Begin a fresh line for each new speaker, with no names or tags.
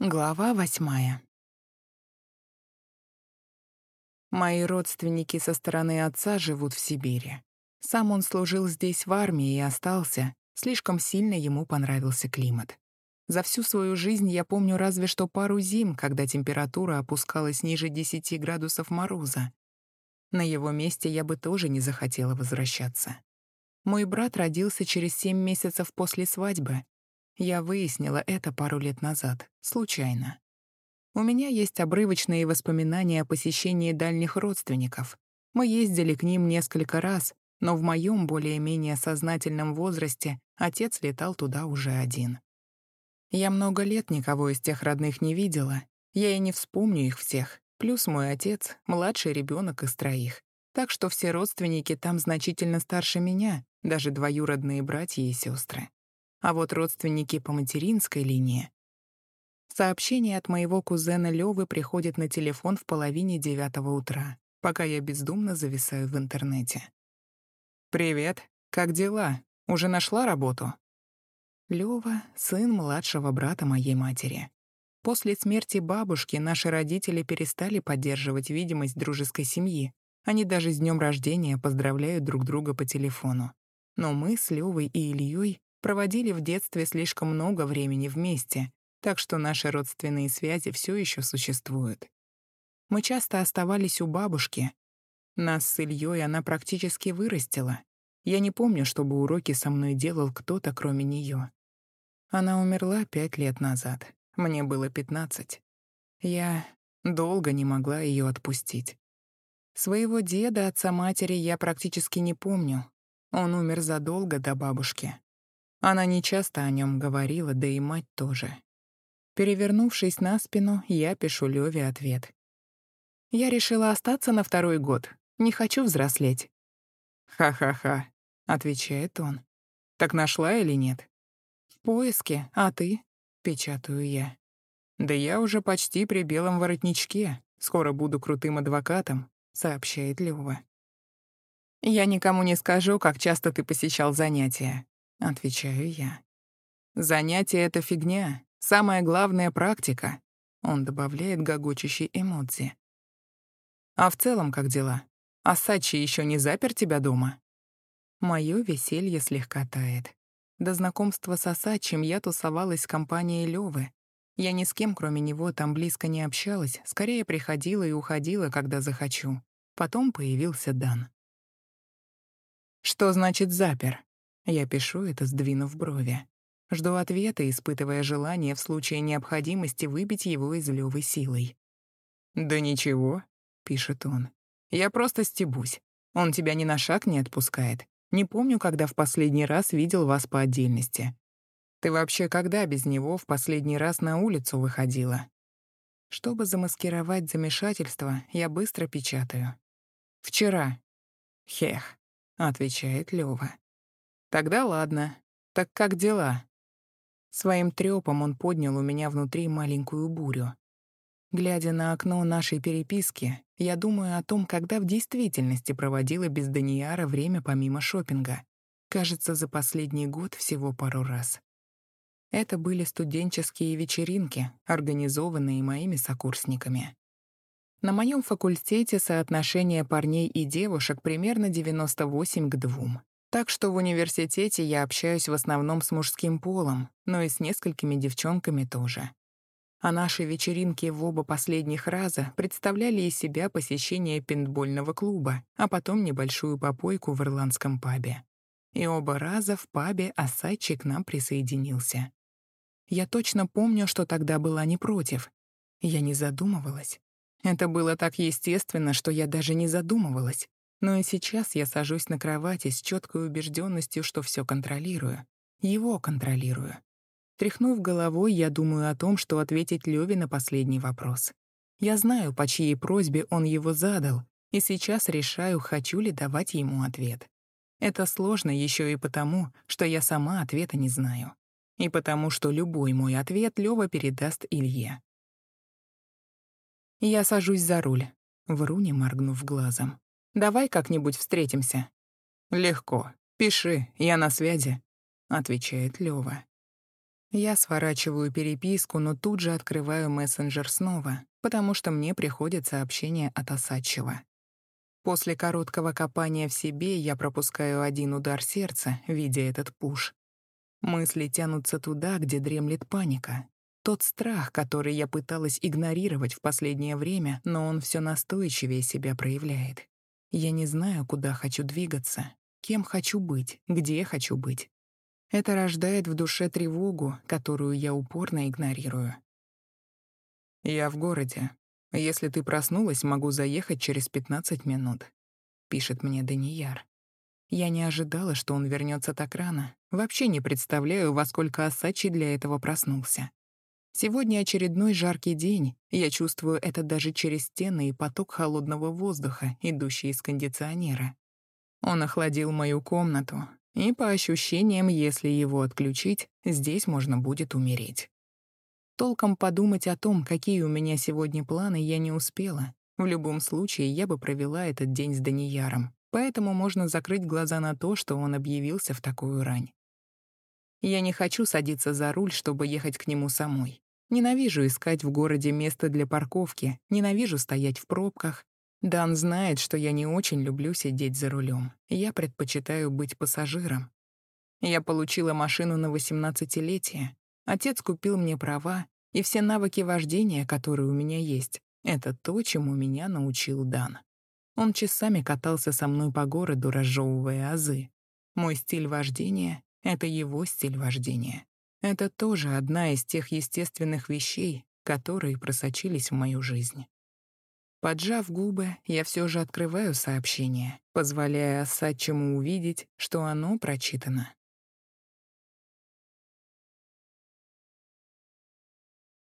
Глава восьмая. Мои родственники со стороны отца живут в Сибири. Сам он служил здесь в армии и остался. Слишком сильно ему понравился климат. За всю свою жизнь я помню разве что пару зим, когда температура опускалась ниже 10 градусов мороза. На его месте я бы тоже не захотела возвращаться. Мой брат родился через 7 месяцев после свадьбы, я выяснила это пару лет назад, случайно. У меня есть обрывочные воспоминания о посещении дальних родственников. Мы ездили к ним несколько раз, но в моем более-менее сознательном возрасте отец летал туда уже один. Я много лет никого из тех родных не видела, я и не вспомню их всех, плюс мой отец — младший ребенок из троих. Так что все родственники там значительно старше меня, даже двоюродные братья и сестры. А вот родственники по материнской линии. Сообщение от моего кузена Лёвы приходит на телефон в половине девятого утра, пока я бездумно зависаю в интернете. «Привет, как дела? Уже нашла работу?» Лёва — сын младшего брата моей матери. После смерти бабушки наши родители перестали поддерживать видимость дружеской семьи. Они даже с днем рождения поздравляют друг друга по телефону. Но мы с Лёвой и Ильей проводили в детстве слишком много времени вместе, так что наши родственные связи все еще существуют. Мы часто оставались у бабушки. Нас с Ильей она практически вырастила. Я не помню, чтобы уроки со мной делал кто-то, кроме нее. Она умерла пять лет назад. Мне было пятнадцать. Я долго не могла ее отпустить. Своего деда, отца матери, я практически не помню. Он умер задолго до бабушки. Она нечасто о нем говорила, да и мать тоже. Перевернувшись на спину, я пишу Леве ответ. «Я решила остаться на второй год. Не хочу взрослеть». «Ха-ха-ха», — отвечает он. «Так нашла или нет?» «В поиске, а ты?» — печатаю я. «Да я уже почти при белом воротничке. Скоро буду крутым адвокатом», — сообщает Лёва. «Я никому не скажу, как часто ты посещал занятия. — отвечаю я. «Занятие — это фигня. Самая главная — практика», — он добавляет гогочущий эмодзи. «А в целом как дела? А Сачи еще не запер тебя дома?» Моё веселье слегка тает. До знакомства с Асачем я тусовалась с компанией Лёвы. Я ни с кем, кроме него, там близко не общалась, скорее приходила и уходила, когда захочу. Потом появился Дан. «Что значит запер?» Я пишу это, сдвинув брови. Жду ответа, испытывая желание в случае необходимости выбить его из Лёвы силой. «Да ничего», — пишет он. «Я просто стебусь. Он тебя ни на шаг не отпускает. Не помню, когда в последний раз видел вас по отдельности. Ты вообще когда без него в последний раз на улицу выходила?» Чтобы замаскировать замешательство, я быстро печатаю. «Вчера». «Хех», — отвечает Лёва. Тогда ладно. Так как дела? Своим трёпом он поднял у меня внутри маленькую бурю. Глядя на окно нашей переписки, я думаю о том, когда в действительности проводила без Данияра время помимо шопинга. Кажется, за последний год всего пару раз. Это были студенческие вечеринки, организованные моими сокурсниками. На моем факультете соотношение парней и девушек примерно 98 к 2. Так что в университете я общаюсь в основном с мужским полом, но и с несколькими девчонками тоже. А наши вечеринки в оба последних раза представляли из себя посещение пейнтбольного клуба, а потом небольшую попойку в ирландском пабе. И оба раза в пабе Асайчик к нам присоединился. Я точно помню, что тогда была не против. Я не задумывалась. Это было так естественно, что я даже не задумывалась. Но и сейчас я сажусь на кровати с четкой убежденностью, что все контролирую. Его контролирую. Тряхнув головой, я думаю о том, что ответить Леве на последний вопрос. Я знаю, по чьей просьбе он его задал, и сейчас решаю, хочу ли давать ему ответ. Это сложно еще и потому, что я сама ответа не знаю. И потому, что любой мой ответ Лёва передаст Илье. Я сажусь за руль, вру, не моргнув глазом. Давай как-нибудь встретимся». «Легко. Пиши, я на связи», — отвечает Лёва. Я сворачиваю переписку, но тут же открываю мессенджер снова, потому что мне приходит сообщение от Осадчего. После короткого копания в себе я пропускаю один удар сердца, видя этот пуш. Мысли тянутся туда, где дремлет паника. Тот страх, который я пыталась игнорировать в последнее время, но он все настойчивее себя проявляет. Я не знаю, куда хочу двигаться, кем хочу быть, где хочу быть. Это рождает в душе тревогу, которую я упорно игнорирую. «Я в городе. Если ты проснулась, могу заехать через 15 минут», — пишет мне Данияр. Я не ожидала, что он вернется так рано. Вообще не представляю, во сколько Асачи для этого проснулся. Сегодня очередной жаркий день, я чувствую это даже через стены и поток холодного воздуха, идущий из кондиционера. Он охладил мою комнату, и по ощущениям, если его отключить, здесь можно будет умереть. Толком подумать о том, какие у меня сегодня планы, я не успела. В любом случае, я бы провела этот день с Данияром, поэтому можно закрыть глаза на то, что он объявился в такую рань. Я не хочу садиться за руль, чтобы ехать к нему самой. Ненавижу искать в городе место для парковки, ненавижу стоять в пробках, Дан знает, что я не очень люблю сидеть за рулем. Я предпочитаю быть пассажиром. Я получила машину на 18-летие. Отец купил мне права, и все навыки вождения, которые у меня есть, это то, чему меня научил Дан. Он часами катался со мной по городу, разжевывая азы. Мой стиль вождения — это его стиль вождения. Это тоже одна из тех естественных вещей, которые просочились в мою жизнь. Поджав губы, я все же открываю сообщение, позволяя Асачему увидеть, что оно прочитано.